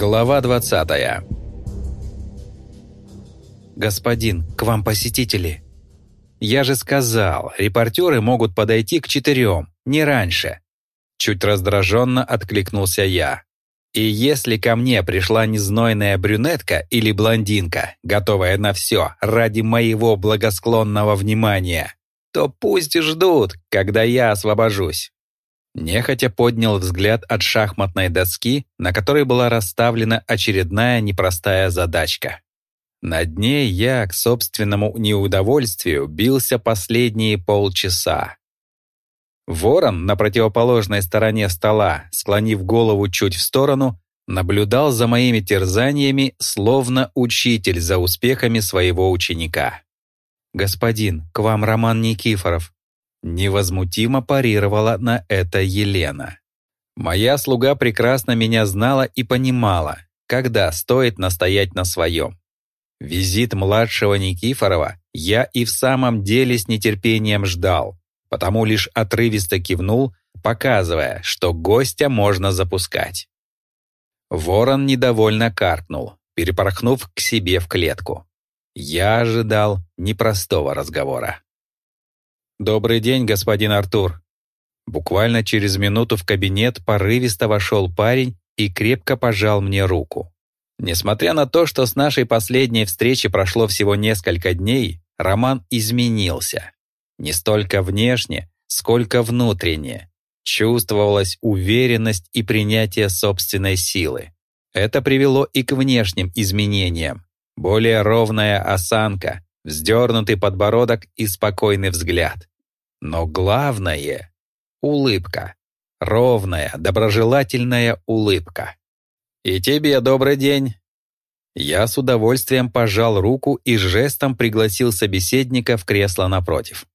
Глава 20 «Господин, к вам посетители». «Я же сказал, репортеры могут подойти к четырем, не раньше». Чуть раздраженно откликнулся я. «И если ко мне пришла незнойная брюнетка или блондинка, готовая на все ради моего благосклонного внимания, то пусть ждут, когда я освобожусь». Нехотя поднял взгляд от шахматной доски, на которой была расставлена очередная непростая задачка. Над ней я, к собственному неудовольствию, бился последние полчаса. Ворон на противоположной стороне стола, склонив голову чуть в сторону, наблюдал за моими терзаниями, словно учитель за успехами своего ученика. «Господин, к вам Роман Никифоров», Невозмутимо парировала на это Елена. Моя слуга прекрасно меня знала и понимала, когда стоит настоять на своем. Визит младшего Никифорова я и в самом деле с нетерпением ждал, потому лишь отрывисто кивнул, показывая, что гостя можно запускать. Ворон недовольно каркнул, перепорхнув к себе в клетку. Я ожидал непростого разговора. «Добрый день, господин Артур». Буквально через минуту в кабинет порывисто вошел парень и крепко пожал мне руку. Несмотря на то, что с нашей последней встречи прошло всего несколько дней, Роман изменился. Не столько внешне, сколько внутренне. Чувствовалась уверенность и принятие собственной силы. Это привело и к внешним изменениям. Более ровная осанка, вздернутый подбородок и спокойный взгляд. Но главное — улыбка. Ровная, доброжелательная улыбка. «И тебе добрый день!» Я с удовольствием пожал руку и жестом пригласил собеседника в кресло напротив.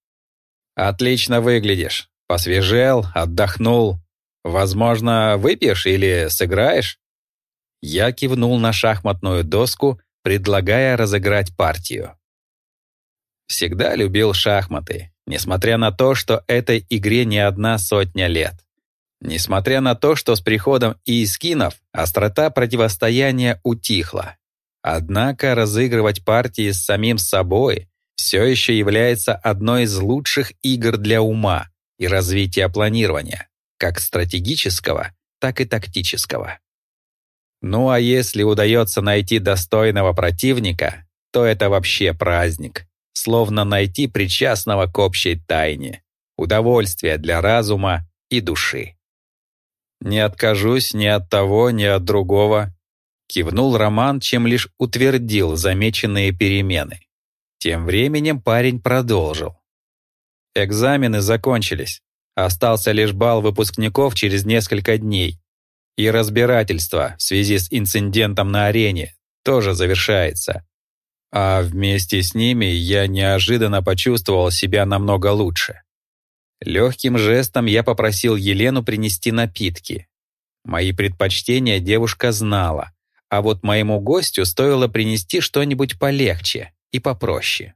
«Отлично выглядишь. Посвежел, отдохнул. Возможно, выпьешь или сыграешь?» Я кивнул на шахматную доску, предлагая разыграть партию. Всегда любил шахматы, несмотря на то, что этой игре не одна сотня лет. Несмотря на то, что с приходом иискинов острота противостояния утихла. Однако разыгрывать партии с самим собой все еще является одной из лучших игр для ума и развития планирования, как стратегического, так и тактического. Ну а если удается найти достойного противника, то это вообще праздник словно найти причастного к общей тайне, удовольствие для разума и души. «Не откажусь ни от того, ни от другого», кивнул Роман, чем лишь утвердил замеченные перемены. Тем временем парень продолжил. Экзамены закончились. Остался лишь бал выпускников через несколько дней. И разбирательство в связи с инцидентом на арене тоже завершается а вместе с ними я неожиданно почувствовал себя намного лучше. Легким жестом я попросил Елену принести напитки. Мои предпочтения девушка знала, а вот моему гостю стоило принести что-нибудь полегче и попроще.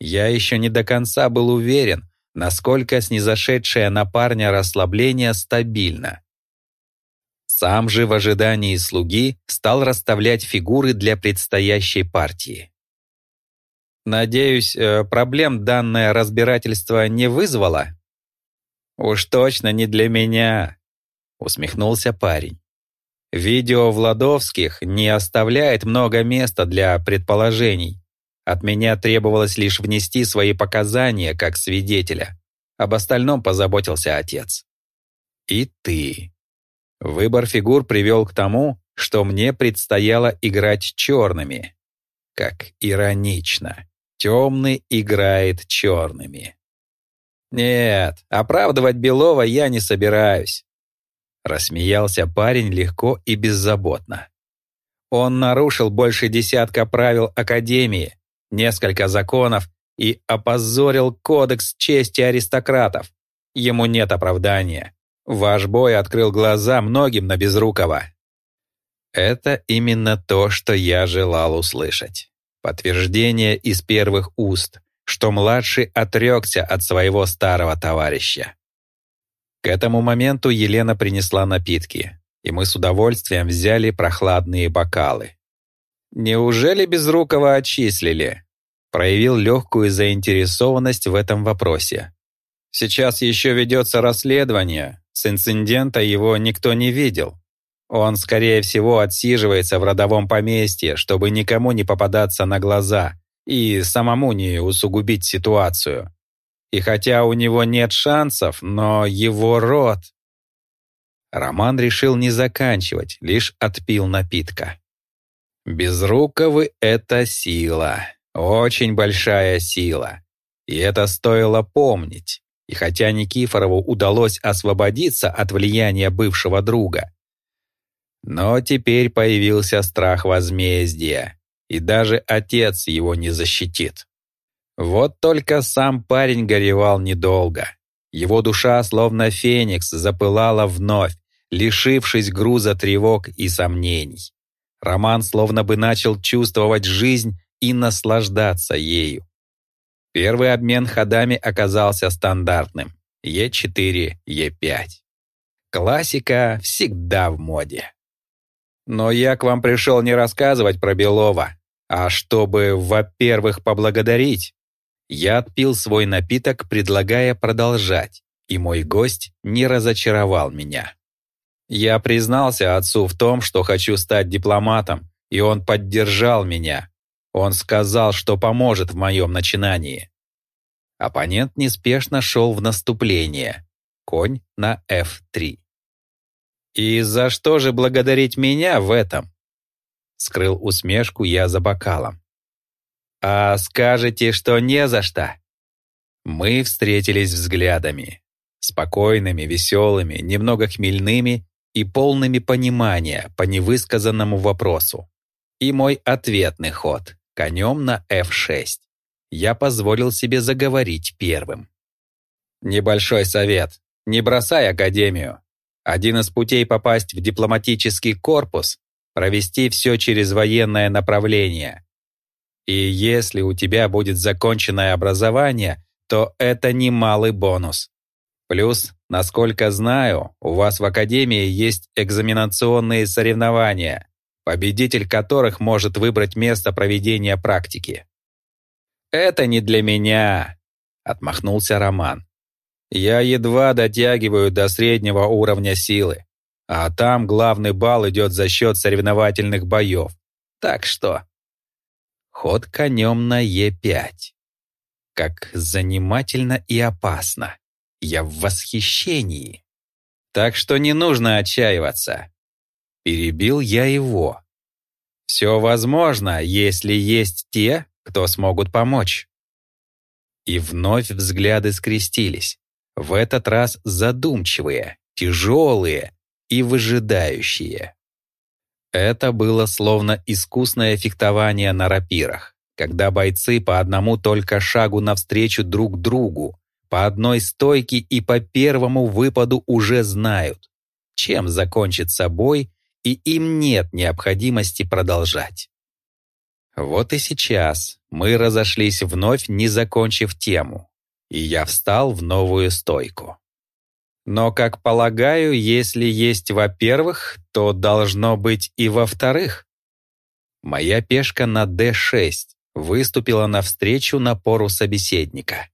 Я еще не до конца был уверен, насколько снизошедшее на парня расслабление стабильно. Сам же в ожидании слуги стал расставлять фигуры для предстоящей партии. Надеюсь, э, проблем данное разбирательство не вызвало? Уж точно не для меня, усмехнулся парень. Видео Владовских не оставляет много места для предположений. От меня требовалось лишь внести свои показания как свидетеля. Об остальном позаботился отец. И ты. Выбор фигур привел к тому, что мне предстояло играть черными. Как иронично. Темный играет черными. Нет, оправдывать Белова я не собираюсь. Рассмеялся парень легко и беззаботно. Он нарушил больше десятка правил Академии, несколько законов и опозорил кодекс чести аристократов. Ему нет оправдания. Ваш бой открыл глаза многим на Безрукова. Это именно то, что я желал услышать. Подтверждение из первых уст, что младший отрекся от своего старого товарища. К этому моменту Елена принесла напитки. и мы с удовольствием взяли прохладные бокалы. «Неужели Безрукова отчислили?» Проявил легкую заинтересованность в этом вопросе. «Сейчас еще ведется расследование. С инцидента его никто не видел. Он, скорее всего, отсиживается в родовом поместье, чтобы никому не попадаться на глаза и самому не усугубить ситуацию. И хотя у него нет шансов, но его род... Роман решил не заканчивать, лишь отпил напитка. Безруковы — это сила, очень большая сила. И это стоило помнить. И хотя Никифорову удалось освободиться от влияния бывшего друга, но теперь появился страх возмездия, и даже отец его не защитит. Вот только сам парень горевал недолго. Его душа, словно феникс, запылала вновь, лишившись груза тревог и сомнений. Роман словно бы начал чувствовать жизнь и наслаждаться ею. Первый обмен ходами оказался стандартным — Е4, Е5. Классика всегда в моде. Но я к вам пришел не рассказывать про Белова, а чтобы, во-первых, поблагодарить. Я отпил свой напиток, предлагая продолжать, и мой гость не разочаровал меня. Я признался отцу в том, что хочу стать дипломатом, и он поддержал меня. Он сказал, что поможет в моем начинании. Оппонент неспешно шел в наступление. Конь на f3. «И за что же благодарить меня в этом?» Скрыл усмешку я за бокалом. «А скажете, что не за что?» Мы встретились взглядами. Спокойными, веселыми, немного хмельными и полными понимания по невысказанному вопросу. И мой ответный ход конем на f6. Я позволил себе заговорить первым. Небольшой совет. Не бросай академию. Один из путей попасть в дипломатический корпус — провести все через военное направление. И если у тебя будет законченное образование, то это немалый бонус. Плюс, насколько знаю, у вас в Академии есть экзаменационные соревнования, победитель которых может выбрать место проведения практики. «Это не для меня», — отмахнулся Роман. Я едва дотягиваю до среднего уровня силы, а там главный бал идет за счет соревновательных боев. Так что... Ход конем на Е5. Как занимательно и опасно. Я в восхищении. Так что не нужно отчаиваться. Перебил я его. Все возможно, если есть те, кто смогут помочь. И вновь взгляды скрестились. В этот раз задумчивые, тяжелые и выжидающие. Это было словно искусное фехтование на рапирах, когда бойцы по одному только шагу навстречу друг другу, по одной стойке и по первому выпаду уже знают, чем закончится бой, и им нет необходимости продолжать. Вот и сейчас мы разошлись вновь, не закончив тему и я встал в новую стойку. Но, как полагаю, если есть во-первых, то должно быть и во-вторых. Моя пешка на d6 выступила навстречу напору собеседника.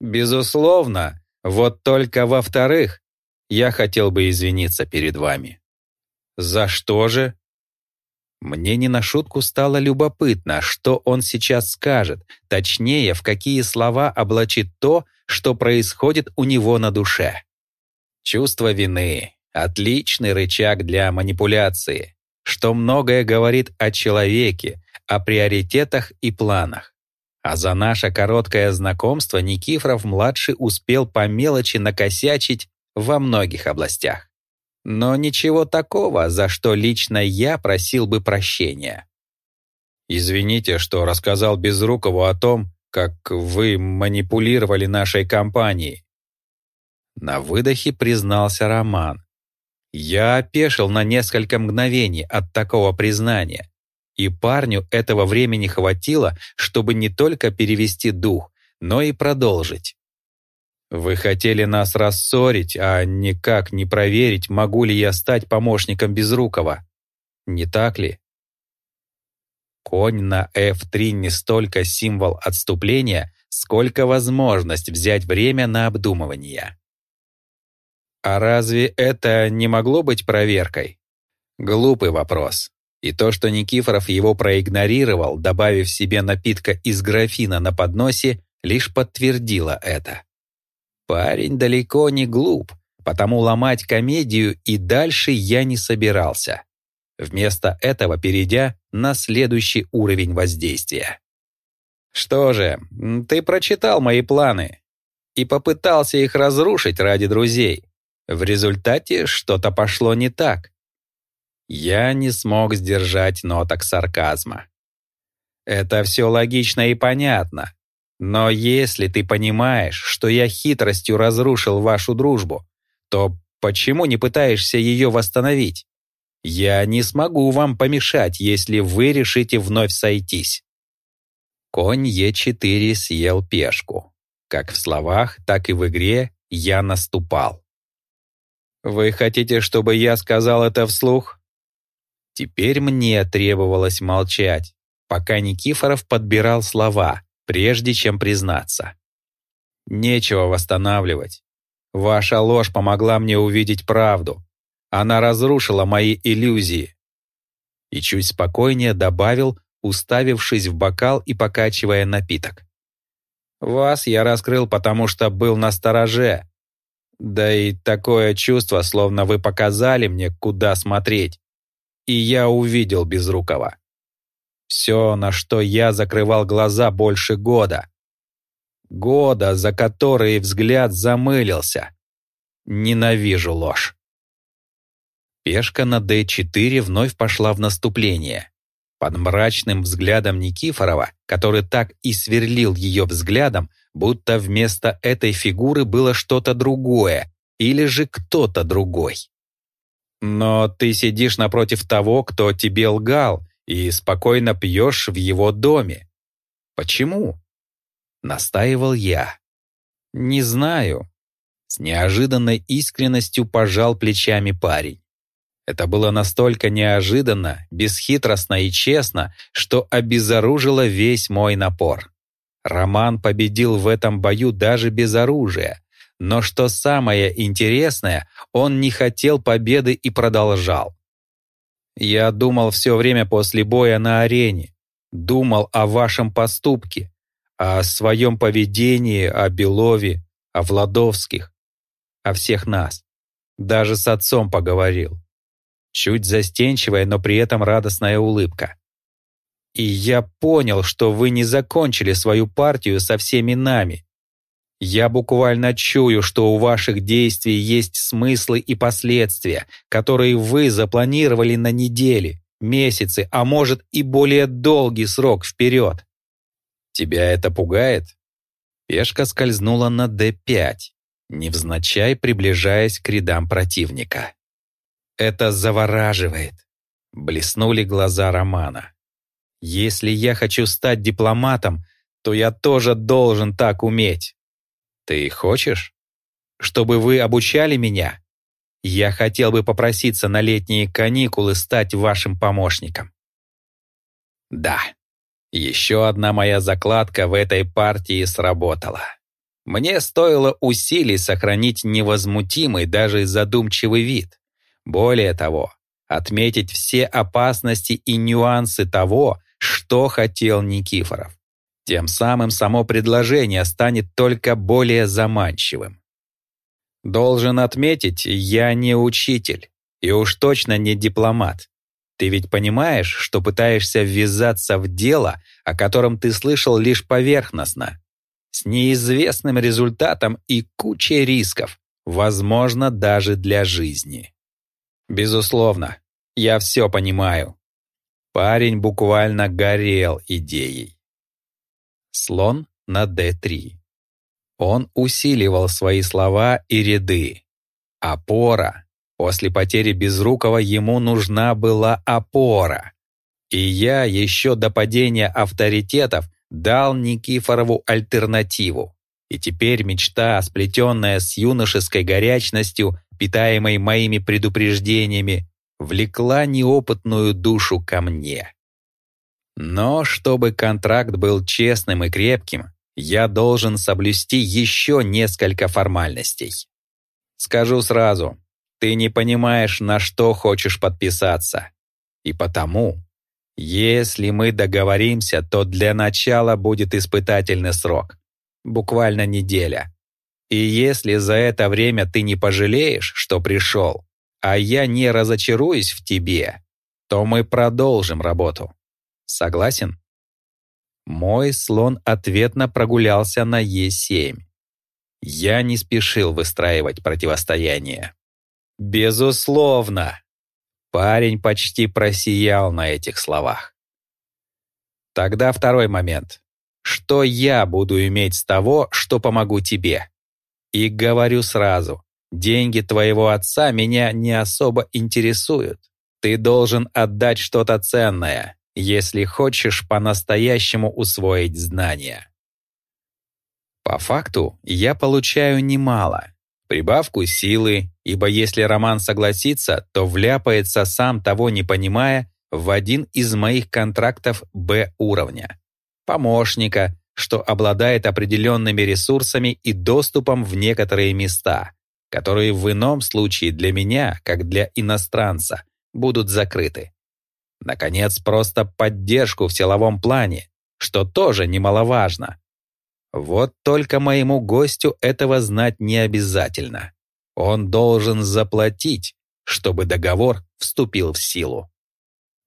Безусловно, вот только во-вторых, я хотел бы извиниться перед вами. За что же? Мне не на шутку стало любопытно, что он сейчас скажет, точнее, в какие слова облачит то, что происходит у него на душе. Чувство вины — отличный рычаг для манипуляции, что многое говорит о человеке, о приоритетах и планах. А за наше короткое знакомство Никифоров-младший успел по мелочи накосячить во многих областях. Но ничего такого, за что лично я просил бы прощения. Извините, что рассказал Безрукову о том, как вы манипулировали нашей компанией. На выдохе признался Роман. Я опешил на несколько мгновений от такого признания, и парню этого времени хватило, чтобы не только перевести дух, но и продолжить. Вы хотели нас рассорить, а никак не проверить, могу ли я стать помощником Безрукова. Не так ли? Конь на F3 не столько символ отступления, сколько возможность взять время на обдумывание. А разве это не могло быть проверкой? Глупый вопрос. И то, что Никифоров его проигнорировал, добавив себе напитка из графина на подносе, лишь подтвердило это. Парень далеко не глуп, потому ломать комедию и дальше я не собирался. Вместо этого перейдя на следующий уровень воздействия. «Что же, ты прочитал мои планы и попытался их разрушить ради друзей. В результате что-то пошло не так. Я не смог сдержать ноток сарказма. Это все логично и понятно. Но если ты понимаешь, что я хитростью разрушил вашу дружбу, то почему не пытаешься ее восстановить? Я не смогу вам помешать, если вы решите вновь сойтись. Конь Е4 съел пешку. Как в словах, так и в игре я наступал. «Вы хотите, чтобы я сказал это вслух?» Теперь мне требовалось молчать, пока Никифоров подбирал слова, прежде чем признаться. Нечего восстанавливать. Ваша ложь помогла мне увидеть правду. Она разрушила мои иллюзии. И чуть спокойнее добавил, уставившись в бокал и покачивая напиток. Вас я раскрыл, потому что был на стороже. Да и такое чувство, словно вы показали мне, куда смотреть и я увидел Безрукова. Все, на что я закрывал глаза больше года. Года, за которые взгляд замылился. Ненавижу ложь. Пешка на D4 вновь пошла в наступление. Под мрачным взглядом Никифорова, который так и сверлил ее взглядом, будто вместо этой фигуры было что-то другое или же кто-то другой. Но ты сидишь напротив того, кто тебе лгал, и спокойно пьешь в его доме. Почему? Настаивал я. Не знаю. С неожиданной искренностью пожал плечами парень. Это было настолько неожиданно, бесхитростно и честно, что обезоружило весь мой напор. Роман победил в этом бою даже без оружия, но что самое интересное, он не хотел победы и продолжал. «Я думал все время после боя на арене, думал о вашем поступке, о своем поведении, о Белове, о Владовских, о всех нас. Даже с отцом поговорил. Чуть застенчивая, но при этом радостная улыбка. И я понял, что вы не закончили свою партию со всеми нами, я буквально чую, что у ваших действий есть смыслы и последствия, которые вы запланировали на недели, месяцы, а может и более долгий срок вперед. Тебя это пугает? Пешка скользнула на d5, невзначай приближаясь к рядам противника. Это завораживает. Блеснули глаза Романа. Если я хочу стать дипломатом, то я тоже должен так уметь. Ты хочешь? Чтобы вы обучали меня? Я хотел бы попроситься на летние каникулы стать вашим помощником. Да, еще одна моя закладка в этой партии сработала. Мне стоило усилий сохранить невозмутимый, даже задумчивый вид. Более того, отметить все опасности и нюансы того, что хотел Никифоров. Тем самым само предложение станет только более заманчивым. Должен отметить, я не учитель и уж точно не дипломат. Ты ведь понимаешь, что пытаешься ввязаться в дело, о котором ты слышал лишь поверхностно, с неизвестным результатом и кучей рисков, возможно, даже для жизни. Безусловно, я все понимаю. Парень буквально горел идеей слон на d3. Он усиливал свои слова и ряды. Опора. После потери Безрукова ему нужна была опора. И я еще до падения авторитетов дал Никифорову альтернативу. И теперь мечта, сплетенная с юношеской горячностью, питаемой моими предупреждениями, влекла неопытную душу ко мне. Но чтобы контракт был честным и крепким, я должен соблюсти еще несколько формальностей. Скажу сразу, ты не понимаешь, на что хочешь подписаться. И потому, если мы договоримся, то для начала будет испытательный срок. Буквально неделя. И если за это время ты не пожалеешь, что пришел, а я не разочаруюсь в тебе, то мы продолжим работу. Согласен? Мой слон ответно прогулялся на Е7. Я не спешил выстраивать противостояние. Безусловно. Парень почти просиял на этих словах. Тогда второй момент. Что я буду иметь с того, что помогу тебе? И говорю сразу, деньги твоего отца меня не особо интересуют. Ты должен отдать что-то ценное, если хочешь по-настоящему усвоить знания. По факту я получаю немало. Прибавку силы, ибо если Роман согласится, то вляпается сам того не понимая в один из моих контрактов Б уровня. Помощника, что обладает определенными ресурсами и доступом в некоторые места, которые в ином случае для меня, как для иностранца, будут закрыты. Наконец, просто поддержку в силовом плане, что тоже немаловажно. Вот только моему гостю этого знать не обязательно. Он должен заплатить, чтобы договор вступил в силу.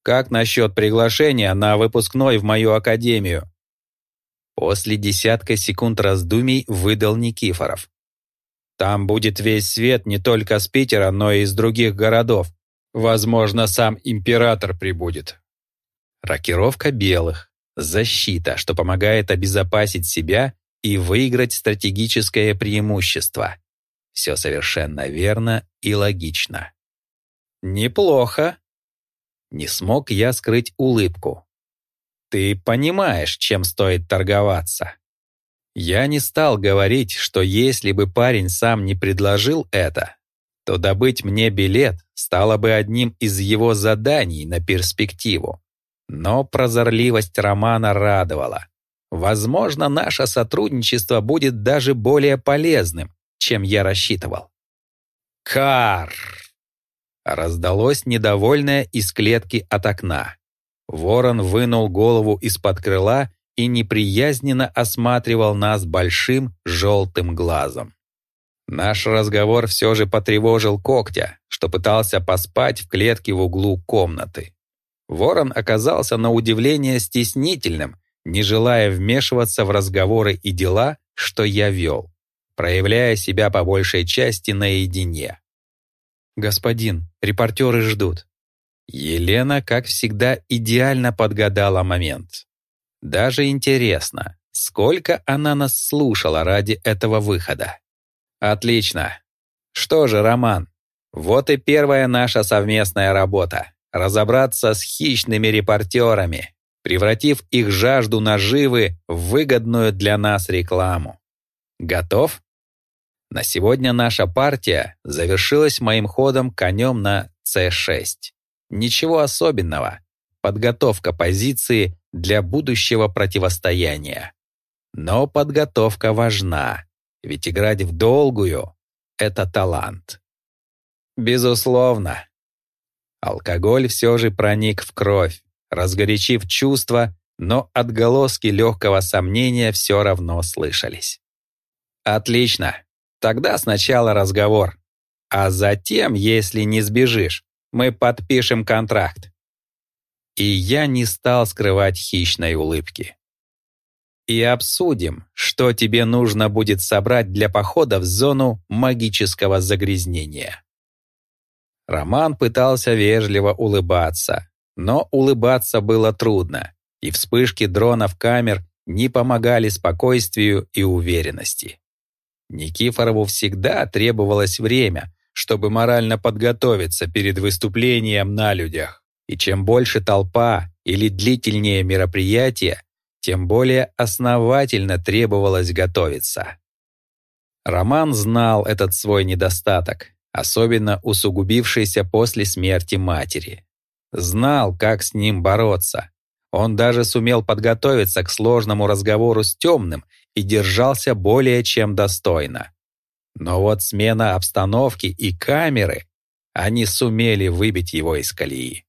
Как насчет приглашения на выпускной в мою академию? После десятка секунд раздумий выдал Никифоров. Там будет весь свет не только с Питера, но и из других городов. Возможно, сам император прибудет. Рокировка белых. Защита, что помогает обезопасить себя и выиграть стратегическое преимущество. Все совершенно верно и логично. Неплохо. Не смог я скрыть улыбку. Ты понимаешь, чем стоит торговаться. Я не стал говорить, что если бы парень сам не предложил это, то добыть мне билет стало бы одним из его заданий на перспективу. Но прозорливость Романа радовала. Возможно, наше сотрудничество будет даже более полезным, чем я рассчитывал. «Кар!» Раздалось недовольное из клетки от окна. Ворон вынул голову из-под крыла и неприязненно осматривал нас большим желтым глазом. Наш разговор все же потревожил когтя, что пытался поспать в клетке в углу комнаты. Ворон оказался на удивление стеснительным, не желая вмешиваться в разговоры и дела, что я вел, проявляя себя по большей части наедине. «Господин, репортеры ждут», Елена, как всегда, идеально подгадала момент. Даже интересно, сколько она нас слушала ради этого выхода. Отлично. Что же, Роман, вот и первая наша совместная работа. Разобраться с хищными репортерами, превратив их жажду наживы в выгодную для нас рекламу. Готов? На сегодня наша партия завершилась моим ходом конем на c6. Ничего особенного. Подготовка позиции для будущего противостояния. Но подготовка важна, ведь играть в долгую — это талант. Безусловно. Алкоголь все же проник в кровь, разгорячив чувства, но отголоски легкого сомнения все равно слышались. Отлично. Тогда сначала разговор. А затем, если не сбежишь, мы подпишем контракт. И я не стал скрывать хищной улыбки. И обсудим, что тебе нужно будет собрать для похода в зону магического загрязнения. Роман пытался вежливо улыбаться, но улыбаться было трудно, и вспышки дронов камер не помогали спокойствию и уверенности. Никифорову всегда требовалось время, чтобы морально подготовиться перед выступлением на людях. И чем больше толпа или длительнее мероприятие, тем более основательно требовалось готовиться. Роман знал этот свой недостаток, особенно усугубившийся после смерти матери. Знал, как с ним бороться. Он даже сумел подготовиться к сложному разговору с темным и держался более чем достойно. Но вот смена обстановки и камеры, они сумели выбить его из колеи.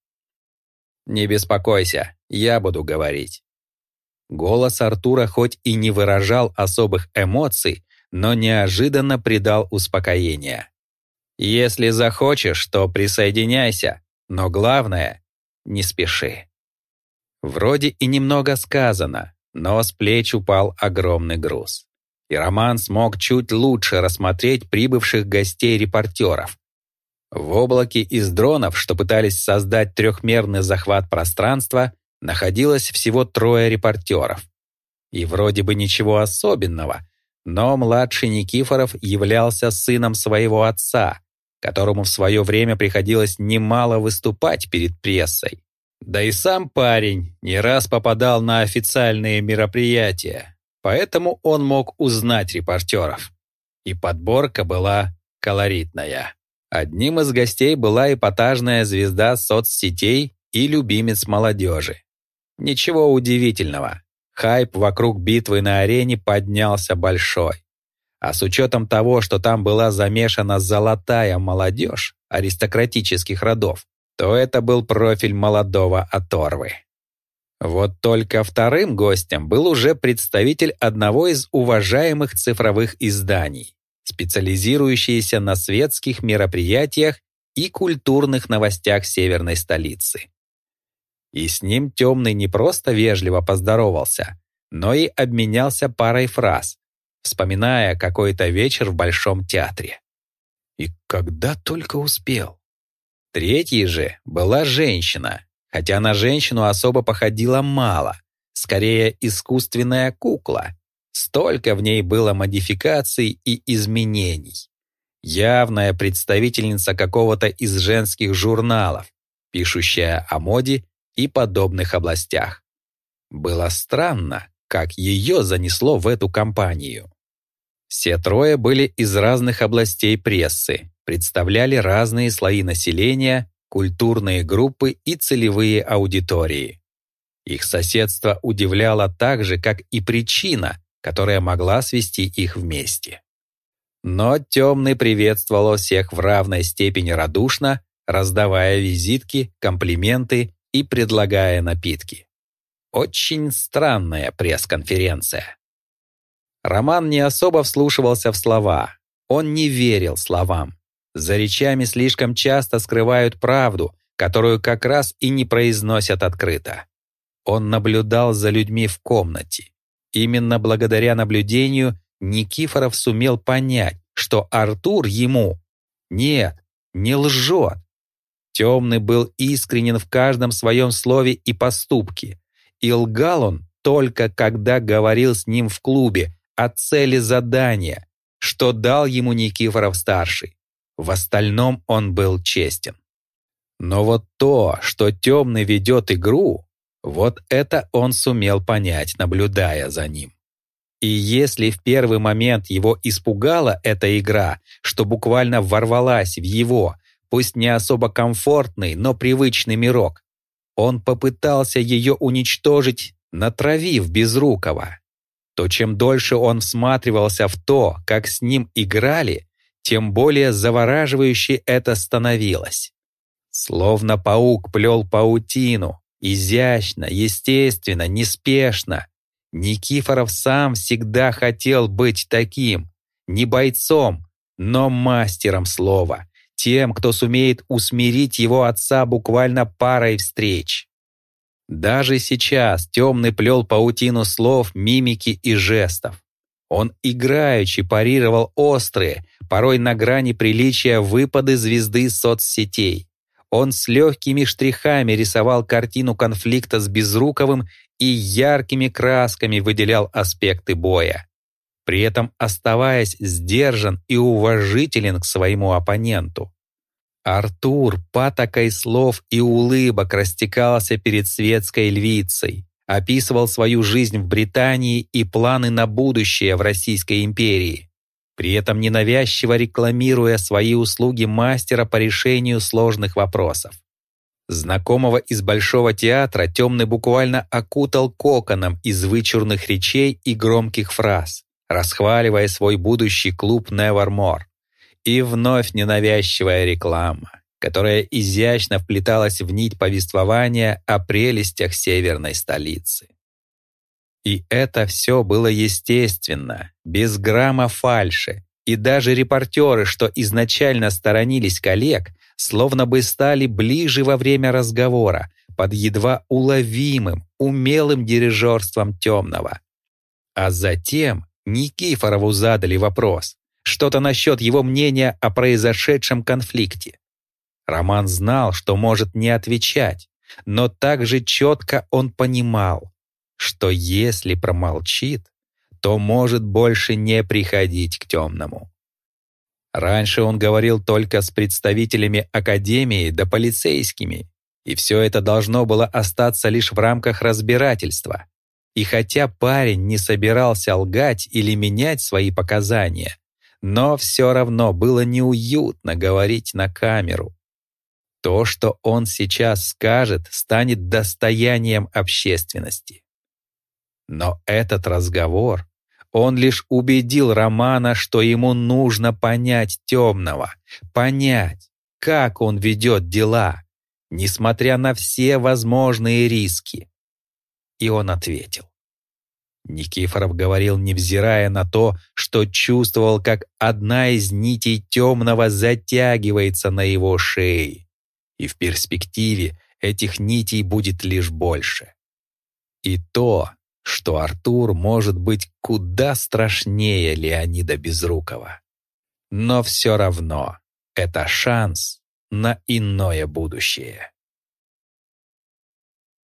«Не беспокойся, я буду говорить». Голос Артура хоть и не выражал особых эмоций, но неожиданно придал успокоение. «Если захочешь, то присоединяйся, но главное — не спеши». Вроде и немного сказано, но с плеч упал огромный груз. И Роман смог чуть лучше рассмотреть прибывших гостей-репортеров. В облаке из дронов, что пытались создать трехмерный захват пространства, находилось всего трое репортеров. И вроде бы ничего особенного, но младший Никифоров являлся сыном своего отца, которому в свое время приходилось немало выступать перед прессой. Да и сам парень не раз попадал на официальные мероприятия, поэтому он мог узнать репортеров. И подборка была колоритная. Одним из гостей была эпатажная звезда соцсетей и любимец молодежи. Ничего удивительного. Хайп вокруг битвы на арене поднялся большой. А с учетом того, что там была замешана золотая молодежь аристократических родов, то это был профиль молодого оторвы. Вот только вторым гостем был уже представитель одного из уважаемых цифровых изданий, специализирующийся на светских мероприятиях и культурных новостях северной столицы. И с ним Темный не просто вежливо поздоровался, но и обменялся парой фраз, вспоминая какой-то вечер в Большом театре. И когда только успел. Третьей же была женщина, хотя на женщину особо походила мало, скорее искусственная кукла. Столько в ней было модификаций и изменений. Явная представительница какого-то из женских журналов, пишущая о моде и подобных областях. Было странно, как ее занесло в эту компанию. Все трое были из разных областей прессы, представляли разные слои населения, культурные группы и целевые аудитории. Их соседство удивляло так же, как и причина, которая могла свести их вместе. Но Темный приветствовал всех в равной степени радушно, раздавая визитки, комплименты и предлагая напитки. Очень странная пресс-конференция. Роман не особо вслушивался в слова. Он не верил словам. За речами слишком часто скрывают правду, которую как раз и не произносят открыто. Он наблюдал за людьми в комнате. Именно благодаря наблюдению Никифоров сумел понять, что Артур ему нет, не лжет, Темный был искренен в каждом своем слове и поступке. И лгал он только когда говорил с ним в клубе о цели задания, что дал ему Никифоров-старший. В остальном он был честен. Но вот то, что Темный ведет игру, вот это он сумел понять, наблюдая за ним. И если в первый момент его испугала эта игра, что буквально ворвалась в его, пусть не особо комфортный, но привычный мирок. Он попытался ее уничтожить, натравив Безрукова. То чем дольше он всматривался в то, как с ним играли, тем более завораживающе это становилось. Словно паук плел паутину, изящно, естественно, неспешно. Никифоров сам всегда хотел быть таким, не бойцом, но мастером слова, тем, кто сумеет усмирить его отца буквально парой встреч. Даже сейчас темный плел паутину слов, мимики и жестов. Он играючи парировал острые, порой на грани приличия выпады звезды соцсетей. Он с легкими штрихами рисовал картину конфликта с Безруковым и яркими красками выделял аспекты боя, при этом оставаясь сдержан и уважителен к своему оппоненту. Артур патокой слов и улыбок растекался перед светской львицей, описывал свою жизнь в Британии и планы на будущее в Российской империи. при этом ненавязчиво рекламируя свои услуги мастера по решению сложных вопросов. Знакомого из Большого театра Темный буквально окутал коконом из вычурных речей и громких фраз, расхваливая свой будущий клуб Nevermore. И вновь ненавязчивая реклама, которая изящно вплеталась в нить повествования о прелестях северной столицы. И это все было естественно, без грамма фальши, и даже репортеры, что изначально сторонились коллег, словно бы стали ближе во время разговора, под едва уловимым, умелым дирижерством темного. А затем Никифорову задали вопрос, что-то насчет его мнения о произошедшем конфликте. Роман знал, что может не отвечать, но также четко он понимал, что если промолчит, то может больше не приходить к темному. Раньше он говорил только с представителями академии да полицейскими, и все это должно было остаться лишь в рамках разбирательства. И хотя парень не собирался лгать или менять свои показания, но все равно было неуютно говорить на камеру. То, что он сейчас скажет, станет достоянием общественности. Но этот разговор, он лишь убедил Романа, что ему нужно понять темного, понять, как он ведет дела, несмотря на все возможные риски. И он ответил. Никифоров говорил, невзирая на то, что чувствовал, как одна из нитей темного затягивается на его шее. И в перспективе этих нитей будет лишь больше. И то, что Артур может быть куда страшнее Леонида Безрукова. Но все равно это шанс на иное будущее.